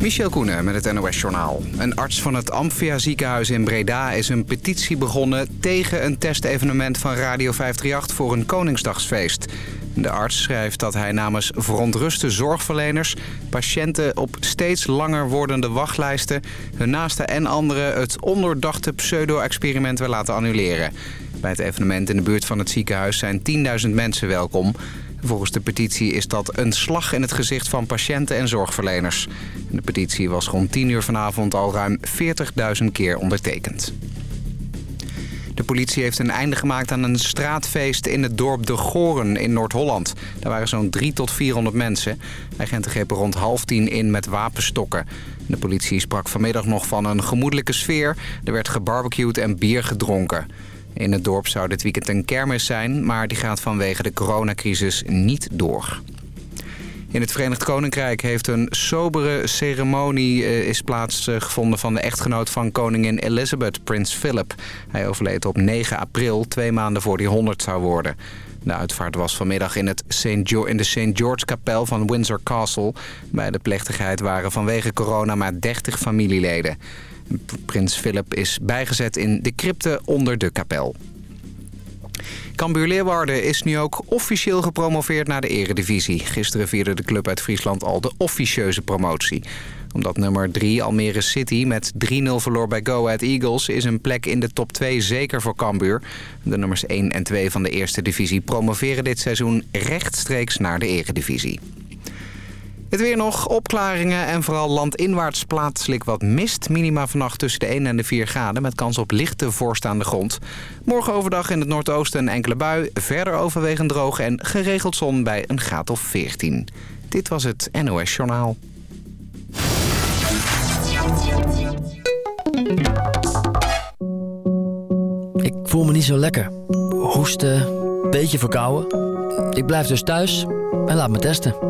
Michel Koenen met het NOS-journaal. Een arts van het Amphia ziekenhuis in Breda is een petitie begonnen... tegen een testevenement van Radio 538 voor een Koningsdagsfeest. De arts schrijft dat hij namens verontruste zorgverleners... patiënten op steeds langer wordende wachtlijsten... hun naasten en anderen het ondoordachte pseudo-experiment wil laten annuleren. Bij het evenement in de buurt van het ziekenhuis zijn 10.000 mensen welkom... Volgens de petitie is dat een slag in het gezicht van patiënten en zorgverleners. De petitie was rond 10 uur vanavond al ruim 40.000 keer ondertekend. De politie heeft een einde gemaakt aan een straatfeest in het dorp De Goren in Noord-Holland. Daar waren zo'n 3 tot 400 mensen. Agenten grepen rond half tien in met wapenstokken. De politie sprak vanmiddag nog van een gemoedelijke sfeer. Er werd gebarbecued en bier gedronken. In het dorp zou dit weekend een kermis zijn, maar die gaat vanwege de coronacrisis niet door. In het Verenigd Koninkrijk heeft een sobere ceremonie uh, is plaatsgevonden van de echtgenoot van koningin Elizabeth, prins Philip. Hij overleed op 9 april, twee maanden voor hij 100 zou worden. De uitvaart was vanmiddag in, het St. in de St. George kapel van Windsor Castle. Bij de plechtigheid waren vanwege corona maar 30 familieleden. Prins Philip is bijgezet in de crypte onder de kapel. Cambuur Leeuwarden is nu ook officieel gepromoveerd naar de eredivisie. Gisteren vierde de club uit Friesland al de officieuze promotie. Omdat nummer 3 Almere City met 3-0 verloor bij Go Ahead Eagles... is een plek in de top 2 zeker voor Cambuur. De nummers 1 en 2 van de eerste divisie promoveren dit seizoen rechtstreeks naar de eredivisie. Het weer nog, opklaringen en vooral landinwaarts plaatselijk wat mist. Minima vannacht tussen de 1 en de 4 graden met kans op lichte vorst aan de grond. Morgen overdag in het noordoosten een enkele bui. Verder overwegend droog en geregeld zon bij een graad of 14. Dit was het NOS Journaal. Ik voel me niet zo lekker. Hoesten, beetje verkouden. Ik blijf dus thuis en laat me testen.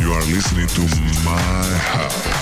You are listening to my house.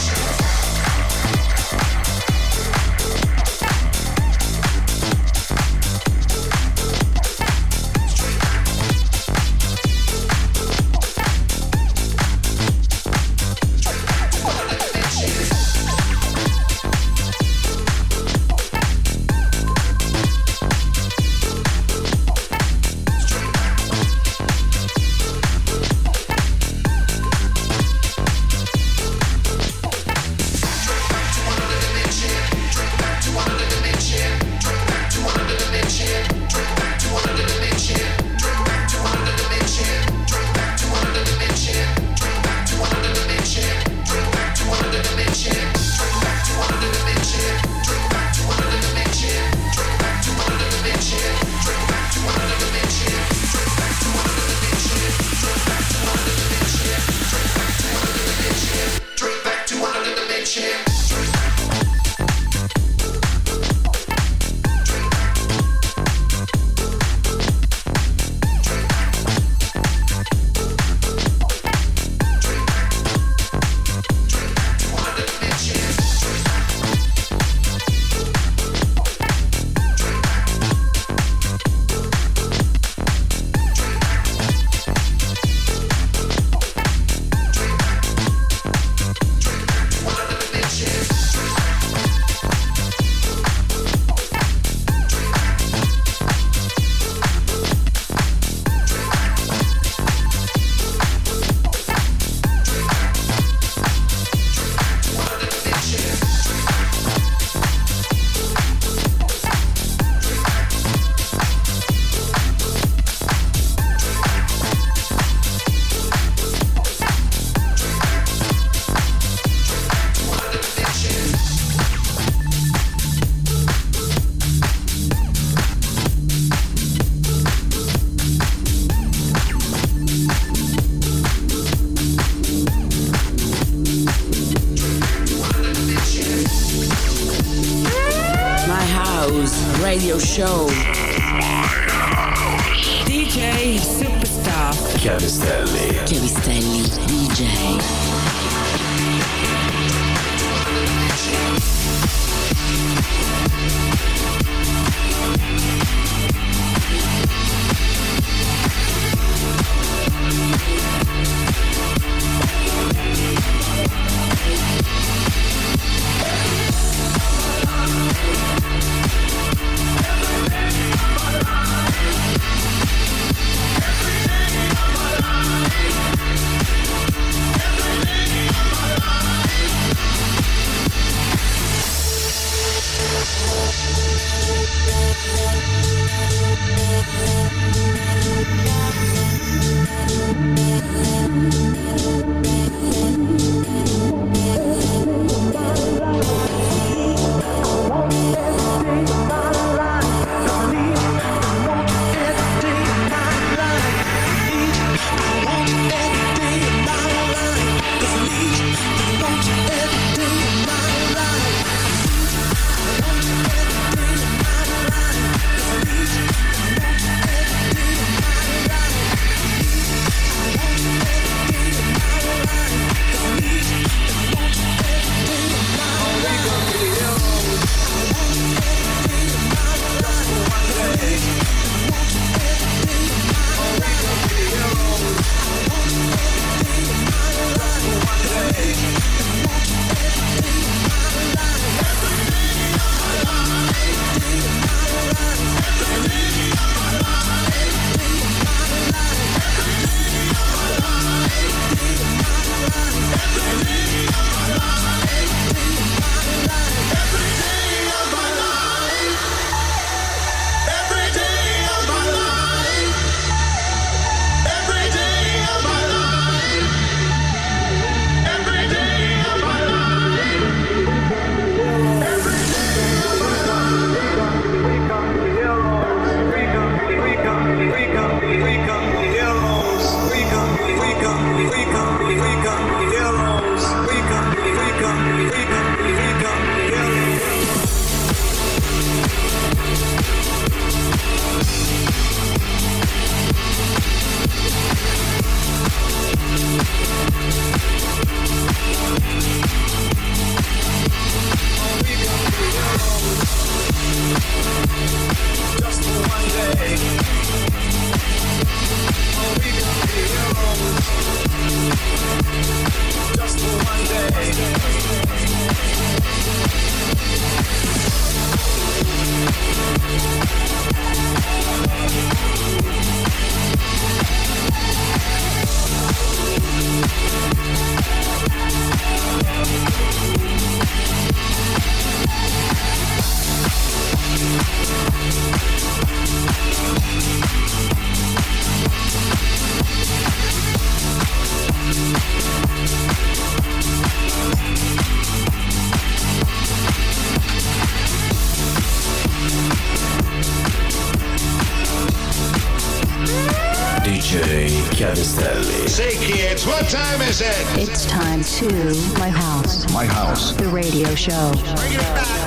to my house. My house. The radio show. Bring it back.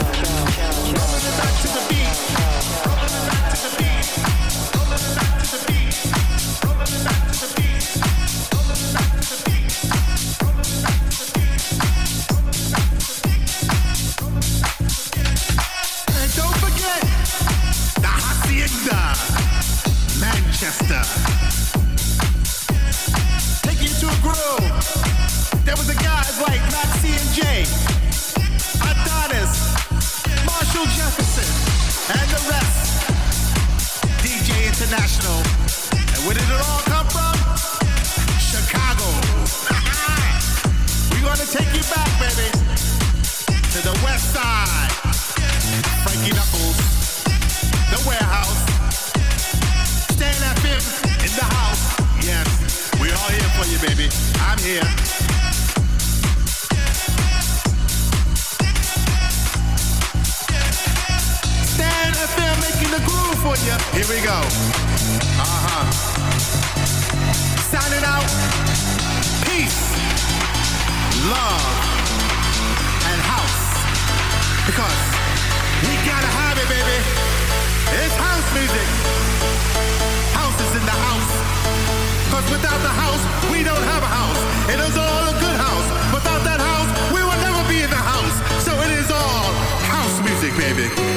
because we got a have baby. It's house music. House is in the house. Cause without the house, we don't have a house. It is all a good house. Without that house, we will never be in the house. So it is all house music, baby.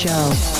Show.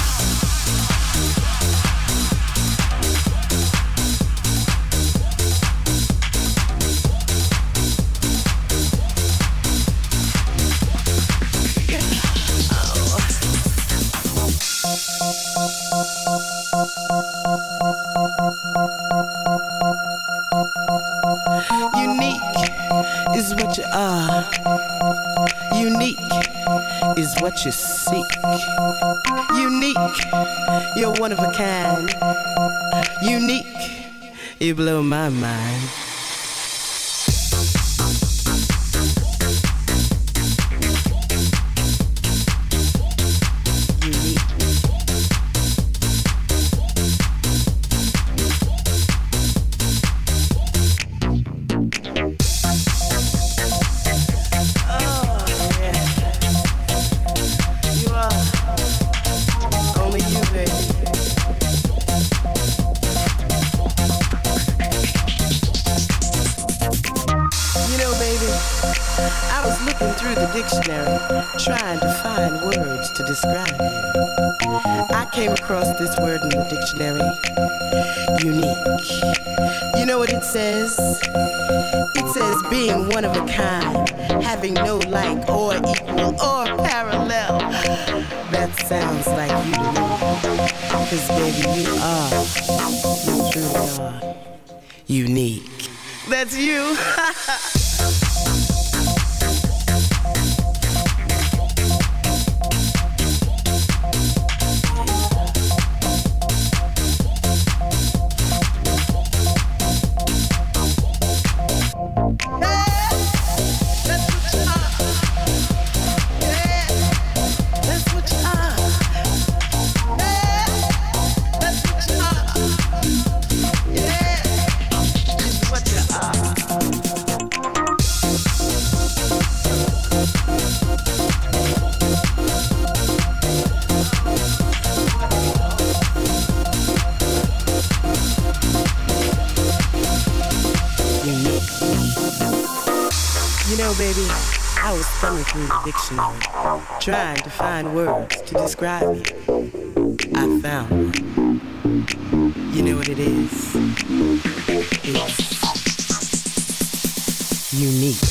What you seek. Unique, you're one of a kind. Unique, you blow my mind. One of a kind, having no like or equal or parallel. That sounds like you to me. Cause baby, you are, you truly are unique. That's you. through the dictionary, trying to find words to describe you. I found one. You know what it is? It's unique.